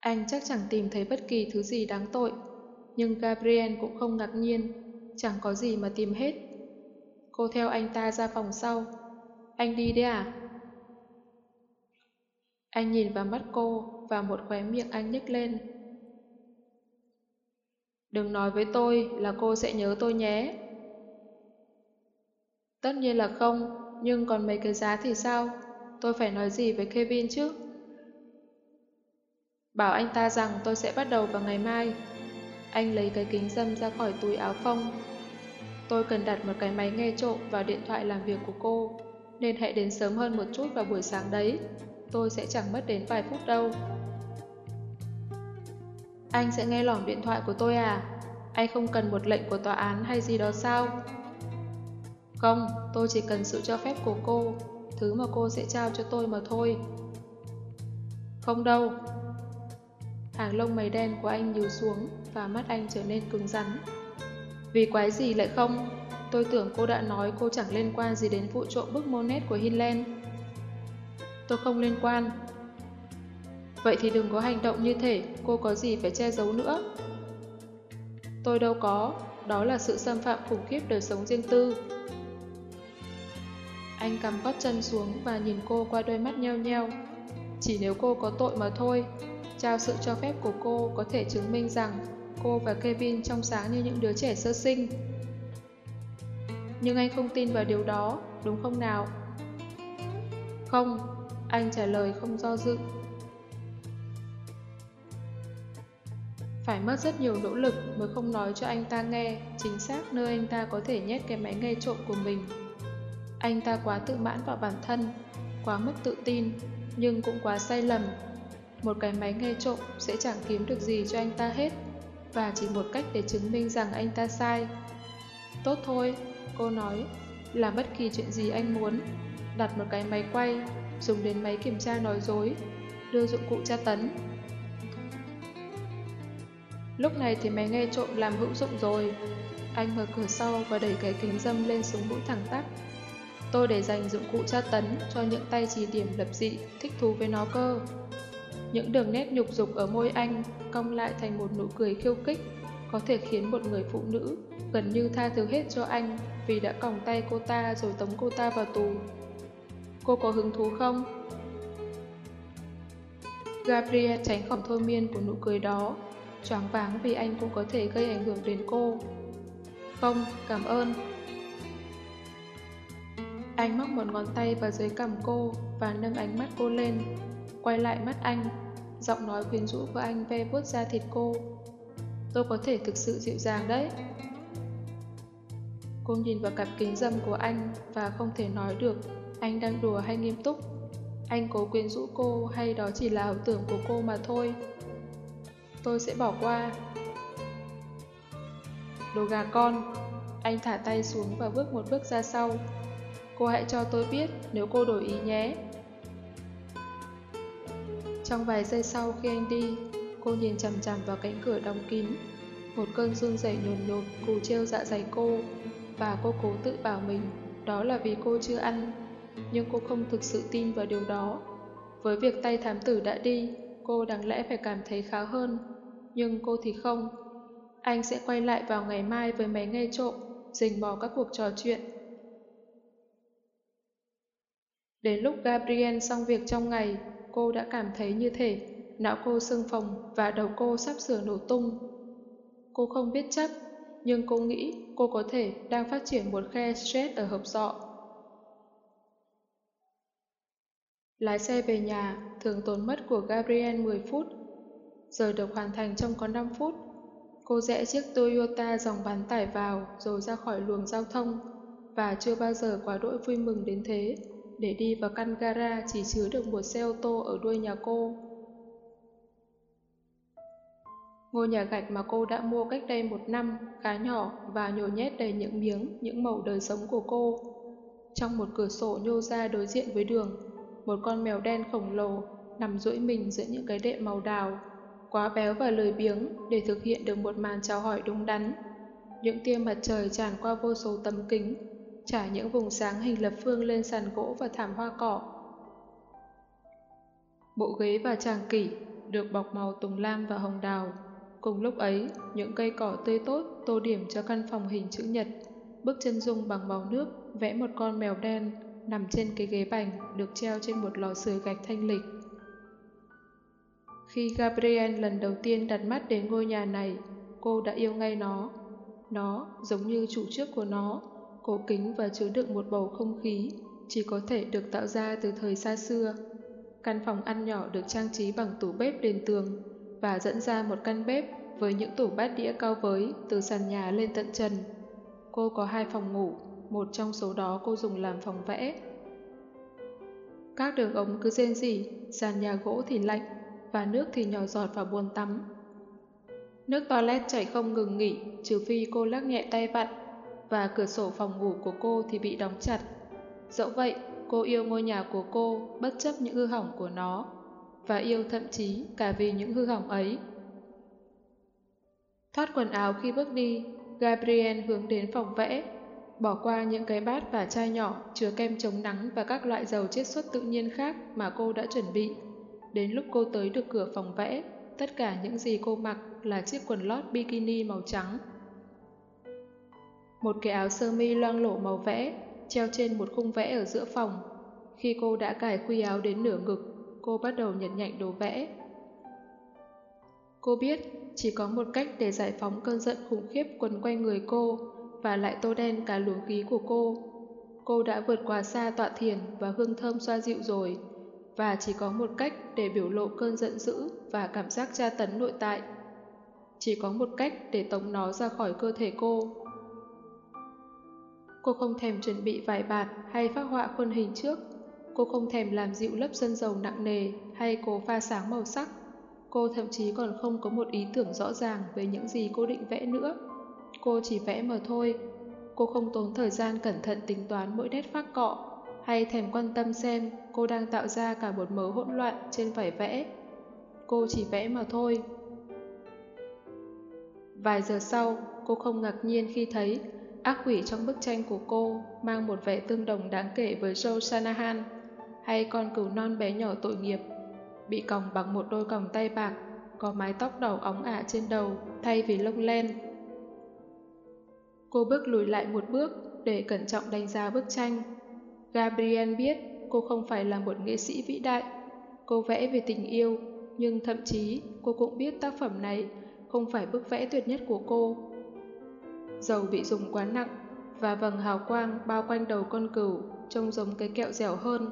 Anh chắc chẳng tìm thấy bất kỳ thứ gì đáng tội, nhưng Gabriel cũng không ngạc nhiên, chẳng có gì mà tìm hết. Cô theo anh ta ra phòng sau. Anh đi đấy à? Anh nhìn vào mắt cô và một khóe miệng anh nhếch lên. Đừng nói với tôi là cô sẽ nhớ tôi nhé. Tất nhiên là không, nhưng còn mấy cái giá thì sao? Tôi phải nói gì với Kevin chứ? Bảo anh ta rằng tôi sẽ bắt đầu vào ngày mai. Anh lấy cái kính dâm ra khỏi túi áo phông. Tôi cần đặt một cái máy nghe trộm vào điện thoại làm việc của cô, nên hãy đến sớm hơn một chút vào buổi sáng đấy. Tôi sẽ chẳng mất đến vài phút đâu. Anh sẽ nghe lỏng điện thoại của tôi à? Anh không cần một lệnh của tòa án hay gì đó sao? Không, tôi chỉ cần sự cho phép của cô, thứ mà cô sẽ trao cho tôi mà thôi. Không đâu. Hàng lông mày đen của anh nhíu xuống và mắt anh trở nên cứng rắn. Vì quái gì lại không? Tôi tưởng cô đã nói cô chẳng liên quan gì đến vụ trộm bức Monet của Hinland. Tôi không liên quan, Vậy thì đừng có hành động như thể cô có gì phải che giấu nữa. Tôi đâu có, đó là sự xâm phạm khủng khiếp đời sống riêng tư. Anh cầm gót chân xuống và nhìn cô qua đôi mắt nheo nheo. Chỉ nếu cô có tội mà thôi, trao sự cho phép của cô có thể chứng minh rằng cô và Kevin trong sáng như những đứa trẻ sơ sinh. Nhưng anh không tin vào điều đó, đúng không nào? Không, anh trả lời không do dự. Phải mất rất nhiều nỗ lực mới không nói cho anh ta nghe chính xác nơi anh ta có thể nhét cái máy nghe trộm của mình. Anh ta quá tự mãn vào bản thân, quá mức tự tin, nhưng cũng quá sai lầm. Một cái máy nghe trộm sẽ chẳng kiếm được gì cho anh ta hết, và chỉ một cách để chứng minh rằng anh ta sai. Tốt thôi, cô nói, làm bất kỳ chuyện gì anh muốn, đặt một cái máy quay, dùng đến máy kiểm tra nói dối, đưa dụng cụ tra tấn, Lúc này thì mày nghe trộm làm hữu dụng rồi. Anh mở cửa sau và đẩy cái kính dâm lên xuống mũi thẳng tắp. Tôi để dành dụng cụ tra tấn cho những tay chỉ điểm lập dị, thích thú với nó cơ. Những đường nét nhục dục ở môi anh cong lại thành một nụ cười khiêu khích, có thể khiến một người phụ nữ gần như tha thứ hết cho anh vì đã còng tay cô ta rồi tống cô ta vào tù. Cô có hứng thú không? Gabriel tránh khỏi thôi miên của nụ cười đó choáng váng vì anh cũng có thể gây ảnh hưởng đến cô. Không, cảm ơn. Anh móc một ngón tay vào dưới cằm cô và nâng ánh mắt cô lên, quay lại mắt anh, giọng nói quyến rũ của anh ve vuốt da thịt cô. Tôi có thể thực sự dịu dàng đấy. Cô nhìn vào cặp kính dâm của anh và không thể nói được anh đang đùa hay nghiêm túc. Anh cố quyến rũ cô hay đó chỉ là ảo tưởng của cô mà thôi tôi sẽ bỏ qua. Đồ gà con, anh thả tay xuống và bước một bước ra sau. Cô hãy cho tôi biết nếu cô đổi ý nhé. Trong vài giây sau khi anh đi, Cô nhìn chằm chằm vào cánh cửa đóng kín. Một cơn run rẩy nhồn nhột cù treo dạ dày cô và cô cố tự bảo mình đó là vì cô chưa ăn. Nhưng cô không thực sự tin vào điều đó. Với việc tay thám tử đã đi, cô đáng lẽ phải cảm thấy khá hơn. Nhưng cô thì không. Anh sẽ quay lại vào ngày mai với máy nghe trộm, rình mò các cuộc trò chuyện. Đến lúc Gabriel xong việc trong ngày, cô đã cảm thấy như thể não cô sưng phồng và đầu cô sắp sửa nổ tung. Cô không biết chắc, nhưng cô nghĩ cô có thể đang phát triển một khe stress ở hộp sọ. Lái xe về nhà thường tốn mất của Gabriel 10 phút, giờ được hoàn thành trong có 5 phút. Cô rẽ chiếc Toyota dòng bán tải vào rồi ra khỏi luồng giao thông và chưa bao giờ quá đỗi vui mừng đến thế để đi vào căn gara chỉ chứa được một xe ô tô ở đuôi nhà cô. Ngôi nhà gạch mà cô đã mua cách đây một năm khá nhỏ và nhồi nhét đầy những miếng, những mẩu đời sống của cô. Trong một cửa sổ nhô ra đối diện với đường, một con mèo đen khổng lồ nằm duỗi mình giữa những cái đệm màu đào, quá béo và lười biếng để thực hiện được một màn chào hỏi đúng đắn. Những tia mặt trời tràn qua vô số tấm kính, trải những vùng sáng hình lập phương lên sàn gỗ và thảm hoa cỏ. Bộ ghế và tràng kỷ được bọc màu tùng lam và hồng đào Cùng lúc ấy, những cây cỏ tươi tốt tô điểm cho căn phòng hình chữ nhật. Bức chân dung bằng màu nước vẽ một con mèo đen nằm trên cái ghế bành được treo trên một lò sưởi gạch thanh lịch. Khi Gabriel lần đầu tiên đặt mắt đến ngôi nhà này, cô đã yêu ngay nó. Nó, giống như chủ trước của nó, cổ kính và chứa đựng một bầu không khí, chỉ có thể được tạo ra từ thời xa xưa. Căn phòng ăn nhỏ được trang trí bằng tủ bếp đền tường, và dẫn ra một căn bếp với những tủ bát đĩa cao với từ sàn nhà lên tận trần. Cô có hai phòng ngủ, một trong số đó cô dùng làm phòng vẽ. Các đường ống cứ rên rỉ, sàn nhà gỗ thì lạnh và nước thì nhỏ giọt vào buồn tắm. Nước toilet chảy không ngừng nghỉ, trừ phi cô lắc nhẹ tay vặn và cửa sổ phòng ngủ của cô thì bị đóng chặt. Dẫu vậy, cô yêu ngôi nhà của cô bất chấp những hư hỏng của nó và yêu thậm chí cả vì những hư hỏng ấy. Thoát quần áo khi bước đi, Gabriel hướng đến phòng vẽ, bỏ qua những cái bát và chai nhỏ chứa kem chống nắng và các loại dầu chiết xuất tự nhiên khác mà cô đã chuẩn bị. Đến lúc cô tới được cửa phòng vẽ, tất cả những gì cô mặc là chiếc quần lót bikini màu trắng. Một cái áo sơ mi loang lổ màu vẽ treo trên một khung vẽ ở giữa phòng. Khi cô đã cài khuy áo đến nửa ngực, cô bắt đầu nhặt nhạnh đồ vẽ. Cô biết chỉ có một cách để giải phóng cơn giận khủng khiếp quấn quanh người cô và lại tô đen cả luồng khí của cô. Cô đã vượt qua xa tọa thiền và hương thơm xoa dịu rồi và chỉ có một cách để biểu lộ cơn giận dữ và cảm giác tra tấn nội tại. Chỉ có một cách để tống nó ra khỏi cơ thể cô. Cô không thèm chuẩn bị vải bạt hay phác họa khuôn hình trước Cô không thèm làm dịu lớp sơn dầu nặng nề hay cố pha sáng màu sắc. Cô thậm chí còn không có một ý tưởng rõ ràng về những gì cô định vẽ nữa. Cô chỉ vẽ mà thôi. Cô không tốn thời gian cẩn thận tính toán mỗi nét phác cọ hay thèm quan tâm xem cô đang tạo ra cả một mớ hỗn loạn trên vải vẽ. Cô chỉ vẽ mà thôi. Vài giờ sau, cô không ngạc nhiên khi thấy ác quỷ trong bức tranh của cô mang một vẻ tương đồng đáng kể với Joe Shanahan hay con cừu non bé nhỏ tội nghiệp, bị còng bằng một đôi còng tay bạc, có mái tóc đầu óng ả trên đầu thay vì lông len. Cô bước lùi lại một bước để cẩn trọng đánh giá bức tranh. Gabriel biết cô không phải là một nghệ sĩ vĩ đại. Cô vẽ về tình yêu, nhưng thậm chí cô cũng biết tác phẩm này không phải bức vẽ tuyệt nhất của cô. Dầu bị dùng quá nặng và vầng hào quang bao quanh đầu con cừu trông giống cái kẹo dẻo hơn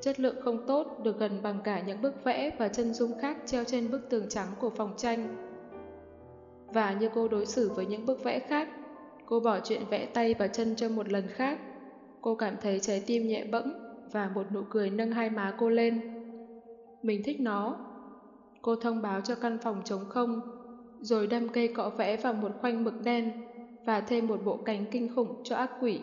Chất lượng không tốt được gần bằng cả những bức vẽ và chân dung khác treo trên bức tường trắng của phòng tranh. Và như cô đối xử với những bức vẽ khác, cô bỏ chuyện vẽ tay và chân cho một lần khác. Cô cảm thấy trái tim nhẹ bẫng và một nụ cười nâng hai má cô lên. Mình thích nó. Cô thông báo cho căn phòng trống không, rồi đâm cây cọ vẽ vào một khoanh mực đen và thêm một bộ cánh kinh khủng cho ác quỷ